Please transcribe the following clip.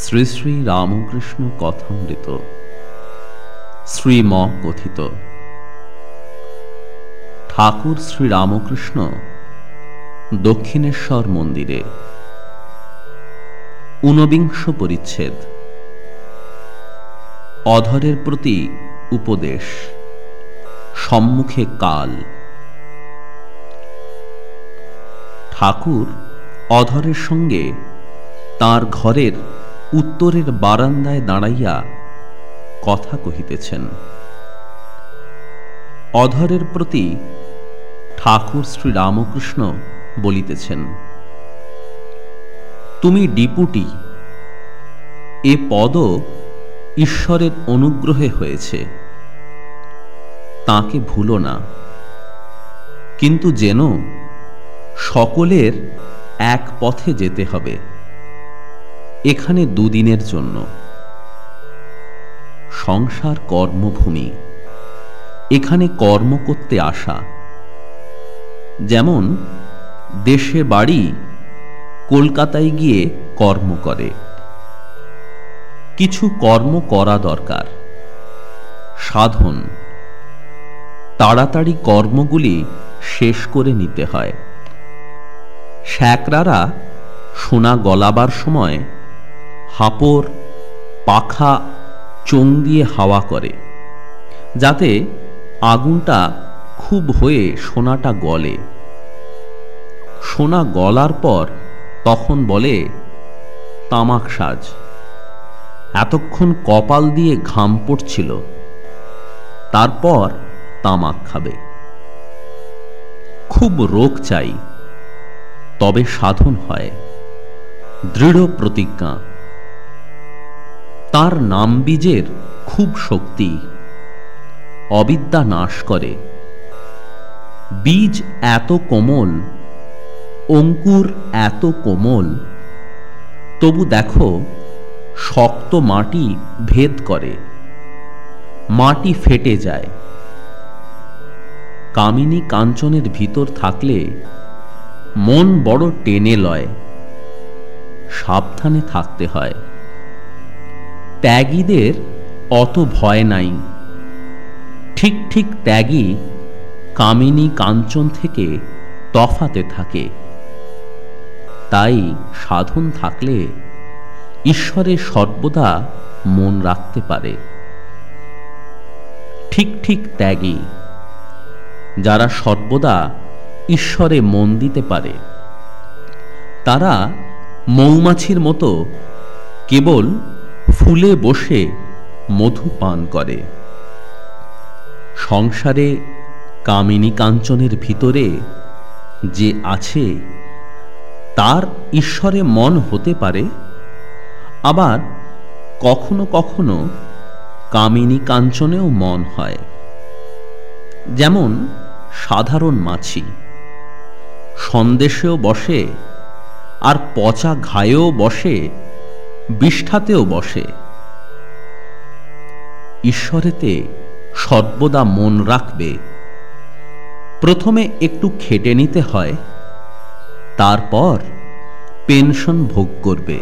শ্রী শ্রী রামকৃষ্ণ কথামৃত শ্রীম কথিত। ঠাকুর শ্রী রামকৃষ্ণ দক্ষিণেশ্বর মন্দিরে। ঊনবিংশ পরিচ্ছেদ। অধরের প্রতি উপদেশ। সম্মুখে কাল। ঠাকুর অধরের সঙ্গে তার ঘরের উত্তরের বারান্দায় দাঁড়াইয়া কথা কহিতেছেন। অধরের প্রতি ঠাকুর শ্রী রামকৃষ্ণ বলিতেছেন, তুমি ডিপুটি, এ পদ ঈশ্বরের অনুগ্রহে হয়েছে। তাকে ভুলো না। কিন্তু যেন সকলের এক পথে যেতে হবে। এখানে দুদিনের জন্য। সংসার কর্মভূমি। এখানে কর্ম করতে আসা। যেমন, দেশে বাড়ি, কলকাতায় গিয়ে কর্ম করে। কিছু কর্ম করা দরকার। সাধন। তাড়াতাড়ি কর্মগুলি শেষ করে নিতে হয়। শ্যাকরারা সোনা গলাবার সময় হাপর, পাখা চোং দিয়ে হাওয়া করে, যাতে আগুনটা খুব হয়ে সোনাটা গলে। সোনা গলার পর তখন বলে, তামাক সাজ। এতক্ষণ কপাল দিয়ে ঘাম পড়ছিল, তারপর তামাক খাবে। খুব রোগ চাই, তবে সাধন হয়, দৃঢ় প্রতিজ্ঞা। তার নাম বীজের খুব শক্তি। অবিদ্যা নাশ করে। বীজ এত কোমল, অঙ্কুর এত কোমল, তবু দেখো শক্ত মাটি ভেদ করে, মাটি ফেটে যায়। কামিনী কাঞ্চনের ভিতর থাকলে মন বড় টেনে লয়, সাবধানে থাকতে হয়। ত্যাগীদের অত ভয় নাই। ঠিক ঠিক ত্যাগী কামিনী কাঞ্চন থেকে তফাতে থাকে। তাই সাধন থাকলে ঈশ্বরে সর্বদা মন রাখতে পারে। ঠিক ঠিক ত্যাগী, যারা সর্বদা ঈশ্বরে মন দিতে পারে, তারা মৌমাছির মতো কেবল ফুলে বসে মধু পান করে। সংসারে কামিনী কাঞ্চনের ভিতরে যে আছে, তার ঈশ্বরে মন হতে পারে, আবার কখনো কখনো কামিনী কাঞ্চনেও মন হয়। যেমন সাধারণ মাছি, সন্দেশেও বসে, আর পচা ঘায়েও বসে বিষ্ঠাতেও বসে। ঈশ্বরেতে সর্বদা মন রাখবে। প্রথমে একটু খেটে নিতে হয়, তারপর পেনশন ভোগ করবে।